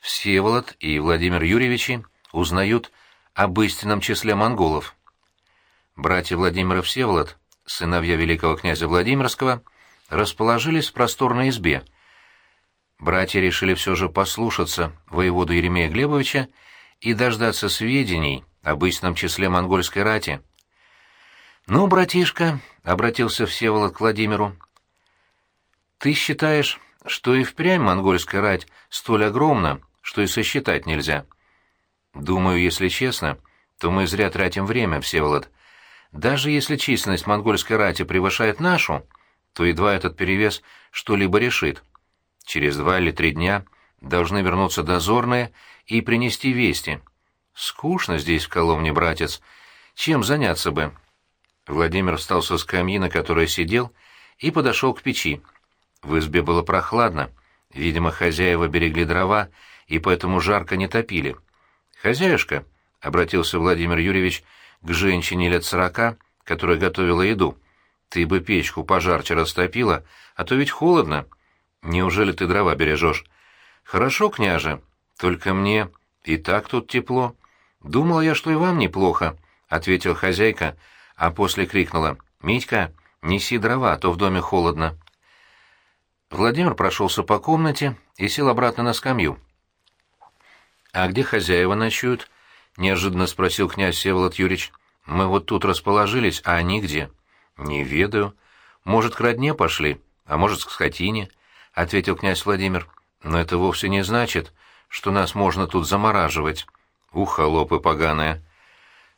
Всеволод и Владимир Юрьевичи узнают об истинном числе монголов. Братья Владимир и Всеволод, сыновья великого князя Владимирского, расположились в просторной избе. Братья решили все же послушаться воеводу Еремея Глебовича и дождаться сведений об истинном числе монгольской рати. «Ну, братишка», — обратился Всеволод к Владимиру, — «ты считаешь, что и впрямь монгольская рать столь огромна, что и сосчитать нельзя?» «Думаю, если честно, то мы зря тратим время, Всеволод. Даже если численность монгольской рати превышает нашу, то едва этот перевес что-либо решит. Через два или три дня должны вернуться дозорные и принести вести. Скучно здесь в Коломне, братец. Чем заняться бы?» Владимир встал со скамьи, на которой сидел, и подошел к печи. В избе было прохладно. Видимо, хозяева берегли дрова, и поэтому жарко не топили. «Хозяюшка», — обратился Владимир Юрьевич к женщине лет сорока, которая готовила еду, — «ты бы печку пожарче растопила, а то ведь холодно. Неужели ты дрова бережешь?» «Хорошо, княже, только мне и так тут тепло. Думала я, что и вам неплохо», — ответила хозяйка, — а после крикнула «Митька, неси дрова, а то в доме холодно». Владимир прошелся по комнате и сел обратно на скамью. «А где хозяева ночуют?» — неожиданно спросил князь Всеволод Юрьевич. «Мы вот тут расположились, а они где?» «Не ведаю. Может, к родне пошли, а может, к скотине», — ответил князь Владимир. «Но это вовсе не значит, что нас можно тут замораживать. Ух, холопы поганые».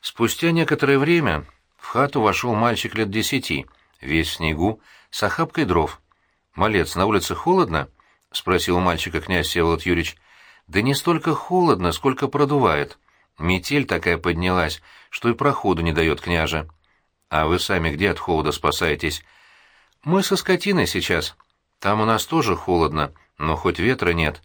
Спустя некоторое время в хату вошел мальчик лет десяти, весь в снегу, с охапкой дров. «Малец, на улице холодно?» — спросил у мальчика князь Всеволод Юрьевич. «Да не столько холодно, сколько продувает. Метель такая поднялась, что и проходу не дает княже. А вы сами где от холода спасаетесь?» «Мы со скотиной сейчас. Там у нас тоже холодно, но хоть ветра нет.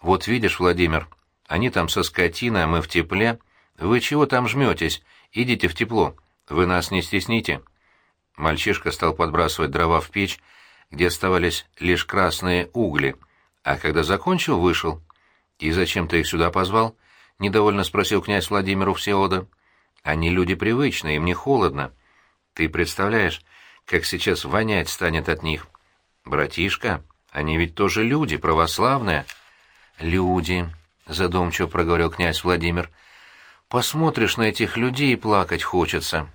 Вот видишь, Владимир, они там со скотиной, а мы в тепле. Вы чего там жметесь? Идите в тепло». Вы нас не стесните. Мальчишка стал подбрасывать дрова в печь, где оставались лишь красные угли, а когда закончил, вышел. «И зачем ты их сюда позвал?» — недовольно спросил князь Владимиру Всеволода. «Они люди привычные, им не холодно. Ты представляешь, как сейчас вонять станет от них? Братишка, они ведь тоже люди, православные». «Люди», — задумчиво проговорил князь Владимир. «Посмотришь на этих людей и плакать хочется».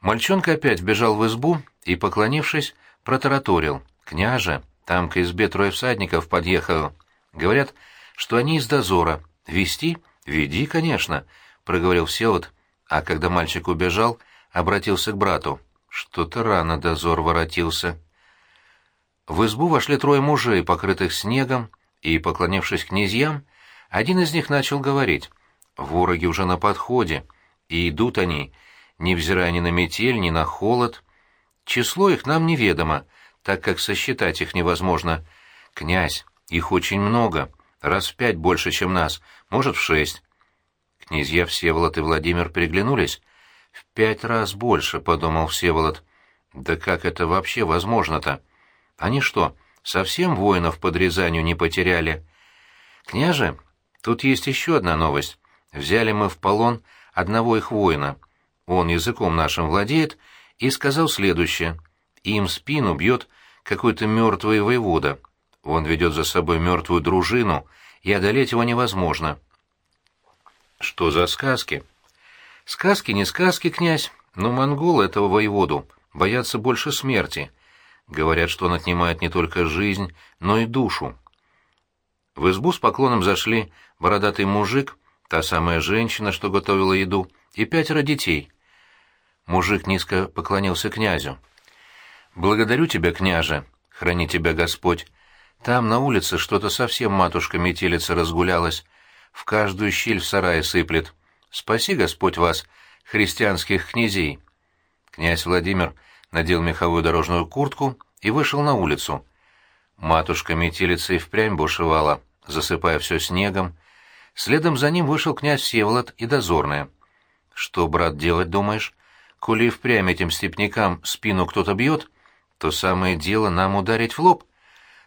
Мальчонка опять вбежал в избу и, поклонившись, протараторил. «Княже, там к избе трое всадников подъехало. Говорят, что они из дозора. Вести? Веди, конечно», — проговорил Всеволод, а когда мальчик убежал, обратился к брату. «Что-то рано дозор воротился». В избу вошли трое мужей, покрытых снегом, и, поклонившись князьям, один из них начал говорить. «Вороги уже на подходе, и идут они, — невзирая ни на метель, ни на холод. Число их нам неведомо, так как сосчитать их невозможно. Князь, их очень много, раз в пять больше, чем нас, может, в шесть. Князья Всеволод и Владимир переглянулись. «В пять раз больше», — подумал Всеволод. «Да как это вообще возможно-то? Они что, совсем воинов под Рязанью не потеряли?» «Княже, тут есть еще одна новость. Взяли мы в полон одного их воина он языком нашим владеет, и сказал следующее. Им спину бьет какой-то мертвый воевода. Он ведет за собой мертвую дружину, и одолеть его невозможно. Что за сказки? Сказки не сказки, князь, но монголы этого воеводу боятся больше смерти. Говорят, что он отнимает не только жизнь, но и душу. В избу с поклоном зашли бородатый мужик, та самая женщина, что готовила еду, и пятеро детей — Мужик низко поклонился князю. «Благодарю тебя, княже, храни тебя Господь. Там на улице что-то совсем матушка-метелица разгулялась, в каждую щель в сарае сыплет. Спаси Господь вас, христианских князей». Князь Владимир надел меховую дорожную куртку и вышел на улицу. Матушка-метелица и впрямь бушевала, засыпая все снегом. Следом за ним вышел князь Всеволод и дозорная. «Что, брат, делать, думаешь?» Коли впрямь этим степнякам спину кто-то бьет, то самое дело нам ударить в лоб.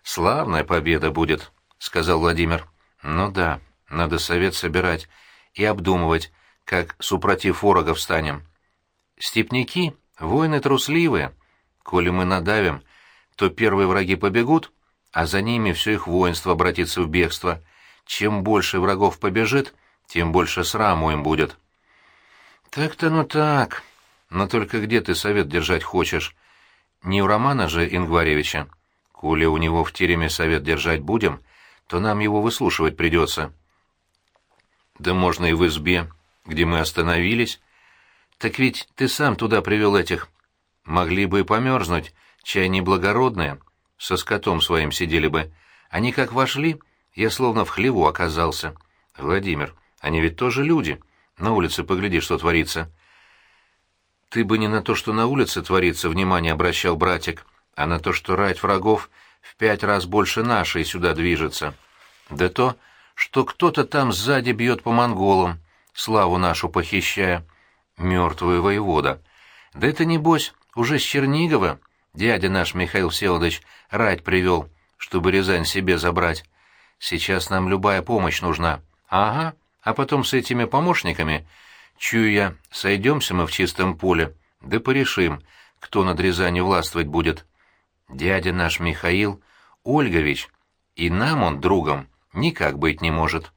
Славная победа будет, сказал Владимир. «Ну да, надо совет собирать и обдумывать, как супротив ворогов станем. Степняки — воины трусливые. Коли мы надавим, то первые враги побегут, а за ними все их воинство обратится в бегство. Чем больше врагов побежит, тем больше сраму им будет». «Так-то ну так. Но только где ты совет держать хочешь? Не у Романа же Ингваревича. Коли у него в тереме совет держать будем, то нам его выслушивать придется». «Да можно и в избе, где мы остановились. Так ведь ты сам туда привел этих. Могли бы и померзнуть, чай неблагородные. Со скотом своим сидели бы. Они как вошли, я словно в хлеву оказался. Владимир, они ведь тоже люди». На улице погляди, что творится. Ты бы не на то, что на улице творится, внимание обращал братик, а на то, что рать врагов в пять раз больше нашей сюда движется. Да то, что кто-то там сзади бьет по монголам, славу нашу похищая. Мертвый воевода. Да это, небось, уже с Чернигова дядя наш Михаил Всеволодович рать привел, чтобы Рязань себе забрать. Сейчас нам любая помощь нужна. Ага, а потом с этими помощниками, чую я, сойдемся мы в чистом поле, да порешим, кто над Рязанью властвовать будет. Дядя наш Михаил Ольгович, и нам он другом никак быть не может».